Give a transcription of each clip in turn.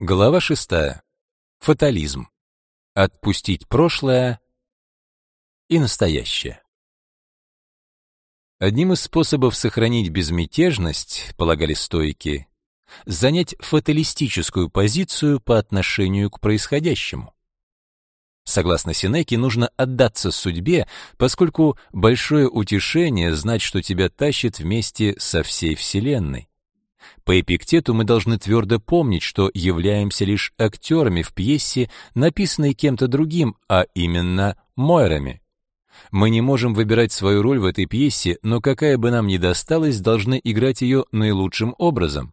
Глава шестая. Фатализм. Отпустить прошлое и настоящее. Одним из способов сохранить безмятежность, полагали стоики, занять фаталистическую позицию по отношению к происходящему. Согласно Синеке, нужно отдаться судьбе, поскольку большое утешение знать, что тебя тащит вместе со всей Вселенной. По Эпиктету мы должны твердо помнить, что являемся лишь актерами в пьесе, написанной кем-то другим, а именно Мойрами. Мы не можем выбирать свою роль в этой пьесе, но какая бы нам ни досталась, должны играть ее наилучшим образом.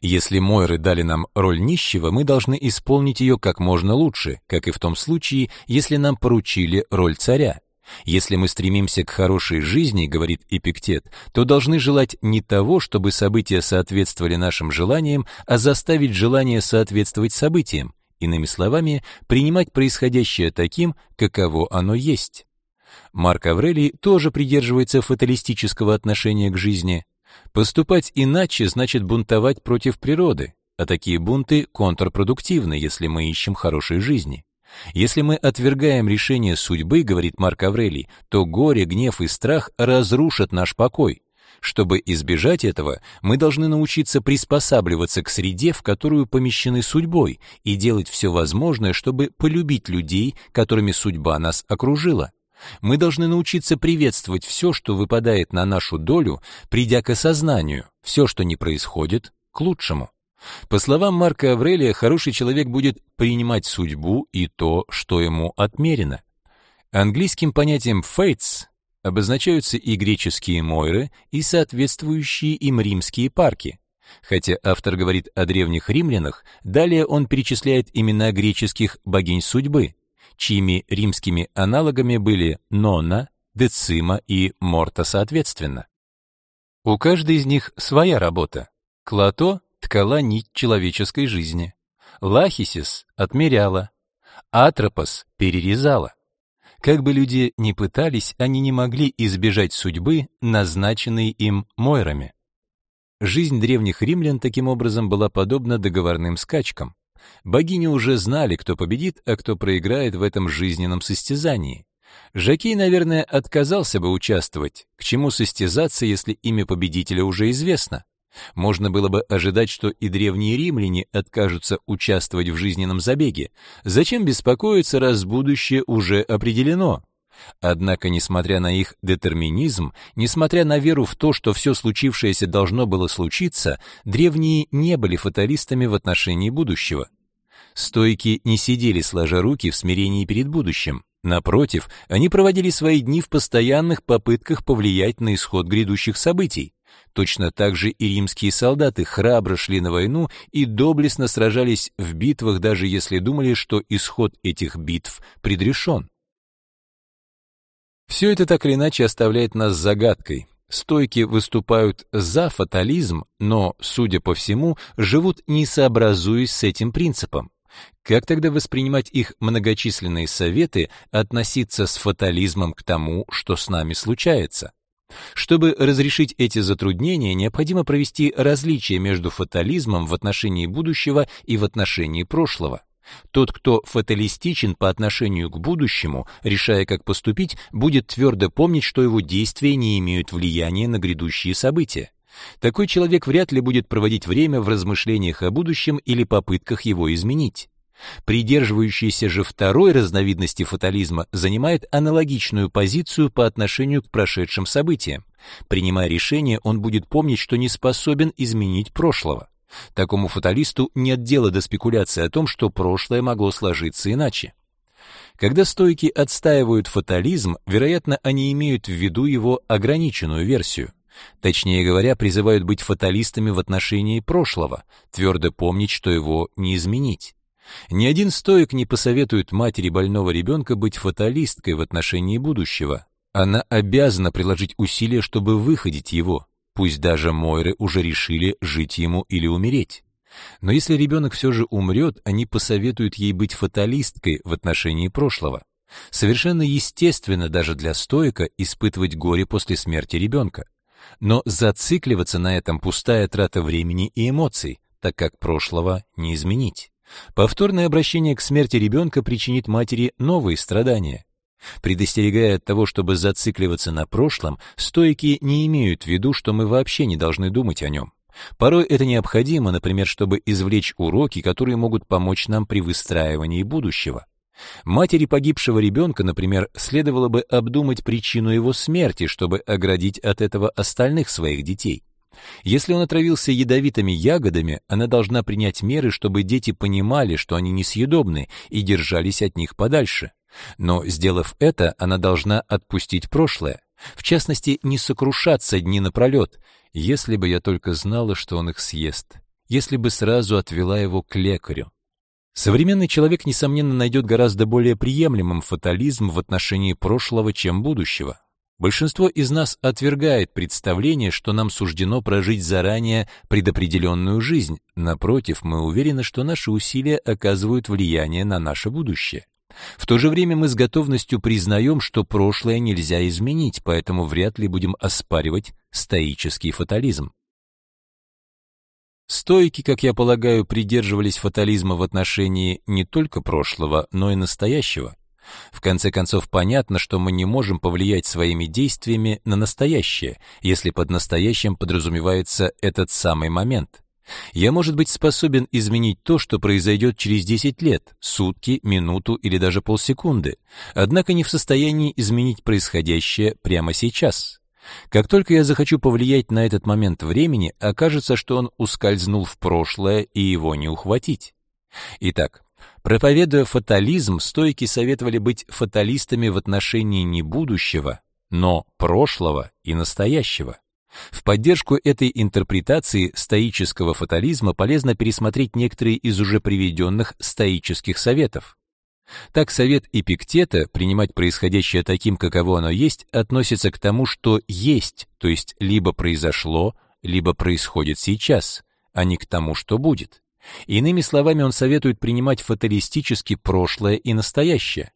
Если Мойры дали нам роль нищего, мы должны исполнить ее как можно лучше, как и в том случае, если нам поручили роль царя. Если мы стремимся к хорошей жизни, говорит Эпиктет, то должны желать не того, чтобы события соответствовали нашим желаниям, а заставить желание соответствовать событиям. Иными словами, принимать происходящее таким, каково оно есть. Марк Аврелий тоже придерживается фаталистического отношения к жизни. Поступать иначе значит бунтовать против природы, а такие бунты контрпродуктивны, если мы ищем хорошей жизни. Если мы отвергаем решение судьбы, говорит Марк Аврелий, то горе, гнев и страх разрушат наш покой. Чтобы избежать этого, мы должны научиться приспосабливаться к среде, в которую помещены судьбой, и делать все возможное, чтобы полюбить людей, которыми судьба нас окружила. Мы должны научиться приветствовать все, что выпадает на нашу долю, придя к осознанию, все, что не происходит, к лучшему. По словам Марка Аврелия, хороший человек будет принимать судьбу и то, что ему отмерено. Английским понятием fates обозначаются и греческие мойры, и соответствующие им римские парки. Хотя автор говорит о древних римлянах, далее он перечисляет имена греческих богинь судьбы, чьими римскими аналогами были Нона, Децима и Морта соответственно. У каждой из них своя работа. Клато ткала нить человеческой жизни. Лахисис отмеряла, Атропос перерезала. Как бы люди ни пытались, они не могли избежать судьбы, назначенной им Мойрами. Жизнь древних римлян таким образом была подобна договорным скачкам. Богини уже знали, кто победит, а кто проиграет в этом жизненном состязании. Жакей, наверное, отказался бы участвовать. К чему состязаться, если имя победителя уже известно? Можно было бы ожидать, что и древние римляне откажутся участвовать в жизненном забеге. Зачем беспокоиться, раз будущее уже определено? Однако, несмотря на их детерминизм, несмотря на веру в то, что все случившееся должно было случиться, древние не были фаталистами в отношении будущего. Стойки не сидели сложа руки в смирении перед будущим. Напротив, они проводили свои дни в постоянных попытках повлиять на исход грядущих событий. Точно так же и римские солдаты храбро шли на войну и доблестно сражались в битвах, даже если думали, что исход этих битв предрешен. Все это так или иначе оставляет нас загадкой. Стойки выступают за фатализм, но, судя по всему, живут не сообразуясь с этим принципом. Как тогда воспринимать их многочисленные советы, относиться с фатализмом к тому, что с нами случается? Чтобы разрешить эти затруднения, необходимо провести различие между фатализмом в отношении будущего и в отношении прошлого. Тот, кто фаталистичен по отношению к будущему, решая, как поступить, будет твердо помнить, что его действия не имеют влияния на грядущие события. Такой человек вряд ли будет проводить время в размышлениях о будущем или попытках его изменить. Придерживающийся же второй разновидности фатализма занимает аналогичную позицию по отношению к прошедшим событиям. Принимая решение, он будет помнить, что не способен изменить прошлого. Такому фаталисту нет дела до спекуляции о том, что прошлое могло сложиться иначе. Когда стойки отстаивают фатализм, вероятно, они имеют в виду его ограниченную версию. Точнее говоря, призывают быть фаталистами в отношении прошлого, твердо помнить, что его не изменить. Ни один стоик не посоветует матери больного ребенка быть фаталисткой в отношении будущего. Она обязана приложить усилия, чтобы выходить его, пусть даже Мойры уже решили жить ему или умереть. Но если ребенок все же умрет, они посоветуют ей быть фаталисткой в отношении прошлого. Совершенно естественно даже для стоика испытывать горе после смерти ребенка. Но зацикливаться на этом пустая трата времени и эмоций, так как прошлого не изменить. Повторное обращение к смерти ребенка причинит матери новые страдания. Предостерегая от того, чтобы зацикливаться на прошлом, стойки не имеют в виду, что мы вообще не должны думать о нем. Порой это необходимо, например, чтобы извлечь уроки, которые могут помочь нам при выстраивании будущего. Матери погибшего ребенка, например, следовало бы обдумать причину его смерти, чтобы оградить от этого остальных своих детей. Если он отравился ядовитыми ягодами, она должна принять меры, чтобы дети понимали, что они несъедобны, и держались от них подальше. Но, сделав это, она должна отпустить прошлое. В частности, не сокрушаться дни напролет. Если бы я только знала, что он их съест. Если бы сразу отвела его к лекарю. Современный человек, несомненно, найдет гораздо более приемлемым фатализм в отношении прошлого, чем будущего. Большинство из нас отвергает представление, что нам суждено прожить заранее предопределенную жизнь. Напротив, мы уверены, что наши усилия оказывают влияние на наше будущее. В то же время мы с готовностью признаем, что прошлое нельзя изменить, поэтому вряд ли будем оспаривать стоический фатализм. Стоики, как я полагаю, придерживались фатализма в отношении не только прошлого, но и настоящего. В конце концов, понятно, что мы не можем повлиять своими действиями на настоящее, если под настоящим подразумевается этот самый момент. Я, может быть, способен изменить то, что произойдет через 10 лет, сутки, минуту или даже полсекунды, однако не в состоянии изменить происходящее прямо сейчас. Как только я захочу повлиять на этот момент времени, окажется, что он ускользнул в прошлое и его не ухватить. Итак, проповедуя фатализм, стойки советовали быть фаталистами в отношении не будущего, но прошлого и настоящего. В поддержку этой интерпретации стоического фатализма полезно пересмотреть некоторые из уже приведенных стоических советов. Так совет Эпиктета принимать происходящее таким, каково оно есть, относится к тому, что есть, то есть либо произошло, либо происходит сейчас, а не к тому, что будет. Иными словами, он советует принимать фаталистически прошлое и настоящее.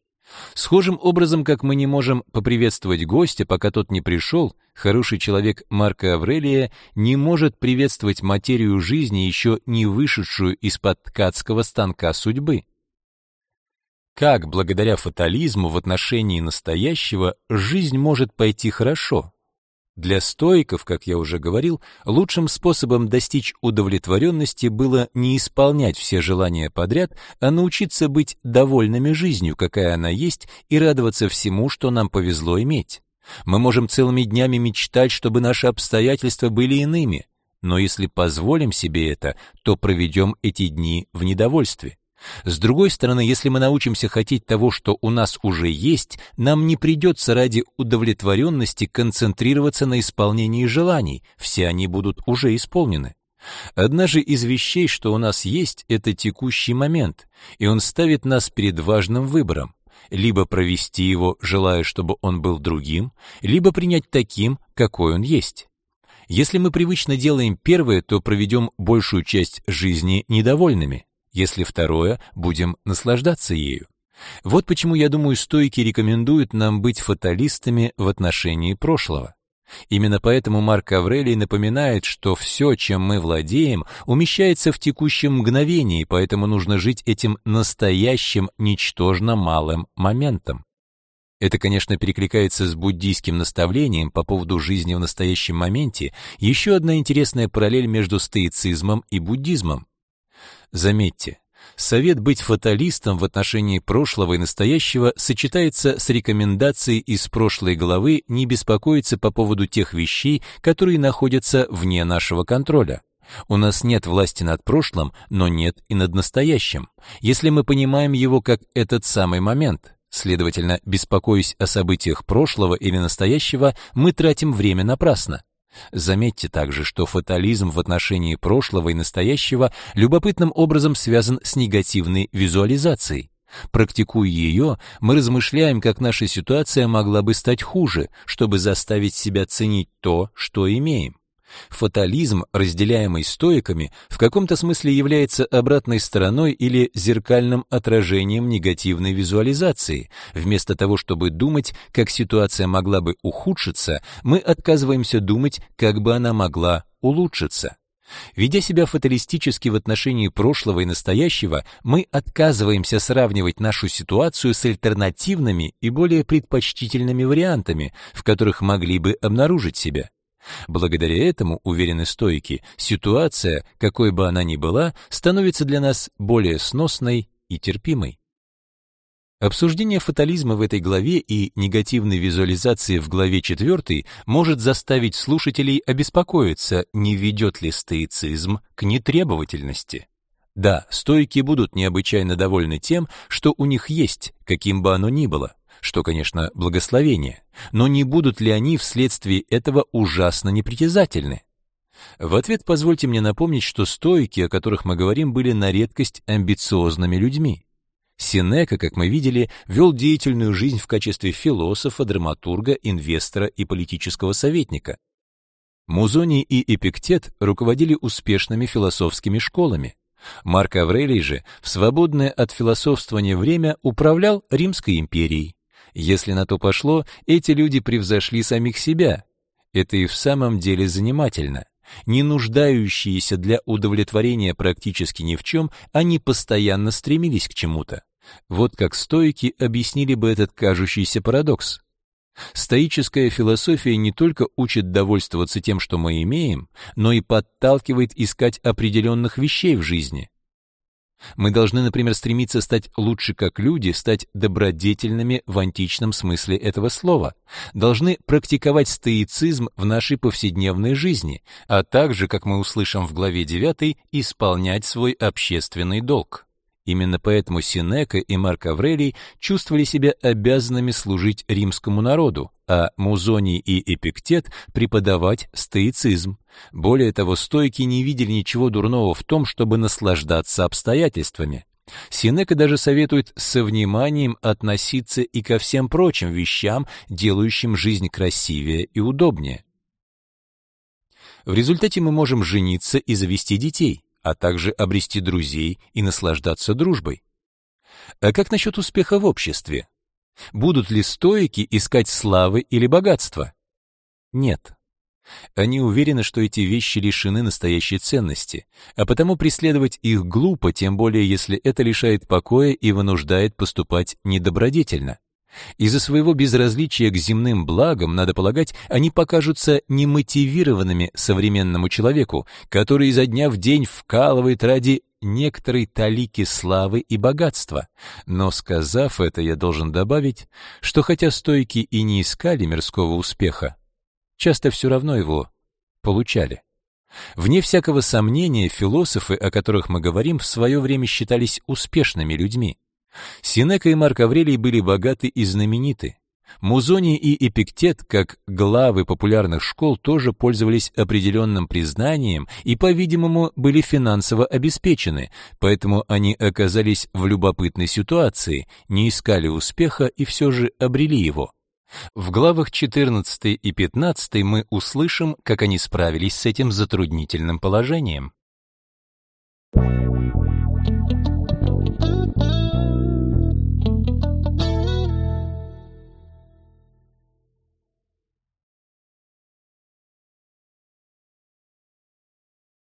Схожим образом, как мы не можем поприветствовать гостя, пока тот не пришел, хороший человек Марка Аврелия не может приветствовать материю жизни, еще не вышедшую из-под ткацкого станка судьбы. Как благодаря фатализму в отношении настоящего жизнь может пойти хорошо? Для стоиков, как я уже говорил, лучшим способом достичь удовлетворенности было не исполнять все желания подряд, а научиться быть довольными жизнью, какая она есть, и радоваться всему, что нам повезло иметь. Мы можем целыми днями мечтать, чтобы наши обстоятельства были иными, но если позволим себе это, то проведем эти дни в недовольстве. С другой стороны, если мы научимся хотеть того, что у нас уже есть, нам не придется ради удовлетворенности концентрироваться на исполнении желаний, все они будут уже исполнены. Одна же из вещей, что у нас есть, это текущий момент, и он ставит нас перед важным выбором. Либо провести его, желая, чтобы он был другим, либо принять таким, какой он есть. Если мы привычно делаем первое, то проведем большую часть жизни недовольными. Если второе, будем наслаждаться ею. Вот почему, я думаю, стойки рекомендуют нам быть фаталистами в отношении прошлого. Именно поэтому Марк Аврелий напоминает, что все, чем мы владеем, умещается в текущем мгновении, поэтому нужно жить этим настоящим, ничтожно малым моментом. Это, конечно, перекликается с буддийским наставлением по поводу жизни в настоящем моменте, еще одна интересная параллель между стоицизмом и буддизмом. Заметьте, совет быть фаталистом в отношении прошлого и настоящего сочетается с рекомендацией из прошлой главы не беспокоиться по поводу тех вещей, которые находятся вне нашего контроля. У нас нет власти над прошлым, но нет и над настоящим, если мы понимаем его как этот самый момент. Следовательно, беспокоясь о событиях прошлого или настоящего, мы тратим время напрасно. Заметьте также, что фатализм в отношении прошлого и настоящего любопытным образом связан с негативной визуализацией. Практикуя ее, мы размышляем, как наша ситуация могла бы стать хуже, чтобы заставить себя ценить то, что имеем. Фатализм, разделяемый стоиками, в каком-то смысле является обратной стороной или зеркальным отражением негативной визуализации. Вместо того, чтобы думать, как ситуация могла бы ухудшиться, мы отказываемся думать, как бы она могла улучшиться. Ведя себя фаталистически в отношении прошлого и настоящего, мы отказываемся сравнивать нашу ситуацию с альтернативными и более предпочтительными вариантами, в которых могли бы обнаружить себя. Благодаря этому, уверены стойки, ситуация, какой бы она ни была, становится для нас более сносной и терпимой. Обсуждение фатализма в этой главе и негативной визуализации в главе 4 может заставить слушателей обеспокоиться, не ведет ли стоицизм к нетребовательности. Да, стойки будут необычайно довольны тем, что у них есть, каким бы оно ни было, что, конечно, благословение, но не будут ли они вследствие этого ужасно непритязательны? В ответ позвольте мне напомнить, что стойки, о которых мы говорим, были на редкость амбициозными людьми. Синека, как мы видели, вел деятельную жизнь в качестве философа, драматурга, инвестора и политического советника. Музоний и Эпиктет руководили успешными философскими школами. Марк Аврелий же в свободное от философствования время управлял Римской империей. Если на то пошло, эти люди превзошли самих себя. Это и в самом деле занимательно. Не нуждающиеся для удовлетворения практически ни в чем, они постоянно стремились к чему-то. Вот как стоики объяснили бы этот кажущийся парадокс. Стоическая философия не только учит довольствоваться тем, что мы имеем, но и подталкивает искать определенных вещей в жизни. Мы должны, например, стремиться стать лучше как люди, стать добродетельными в античном смысле этого слова. Должны практиковать стоицизм в нашей повседневной жизни, а также, как мы услышим в главе 9, исполнять свой общественный долг. Именно поэтому Синека и Марк Аврелий чувствовали себя обязанными служить римскому народу, а Музоний и Эпиктет преподавать стоицизм. Более того, стойки не видели ничего дурного в том, чтобы наслаждаться обстоятельствами. Синека даже советует со вниманием относиться и ко всем прочим вещам, делающим жизнь красивее и удобнее. В результате мы можем жениться и завести детей а также обрести друзей и наслаждаться дружбой. А как насчет успеха в обществе? Будут ли стоики искать славы или богатства? Нет. Они уверены, что эти вещи лишены настоящей ценности, а потому преследовать их глупо, тем более если это лишает покоя и вынуждает поступать недобродетельно. Из-за своего безразличия к земным благам, надо полагать, они покажутся немотивированными современному человеку, который изо дня в день вкалывает ради некоторой талики славы и богатства. Но сказав это, я должен добавить, что хотя стойки и не искали мирского успеха, часто все равно его получали. Вне всякого сомнения, философы, о которых мы говорим, в свое время считались успешными людьми. Синека и Марк Аврелий были богаты и знамениты. Музоний и Эпиктет, как главы популярных школ, тоже пользовались определенным признанием и, по-видимому, были финансово обеспечены, поэтому они оказались в любопытной ситуации, не искали успеха и все же обрели его. В главах 14 и 15 мы услышим, как они справились с этим затруднительным положением. Thank you.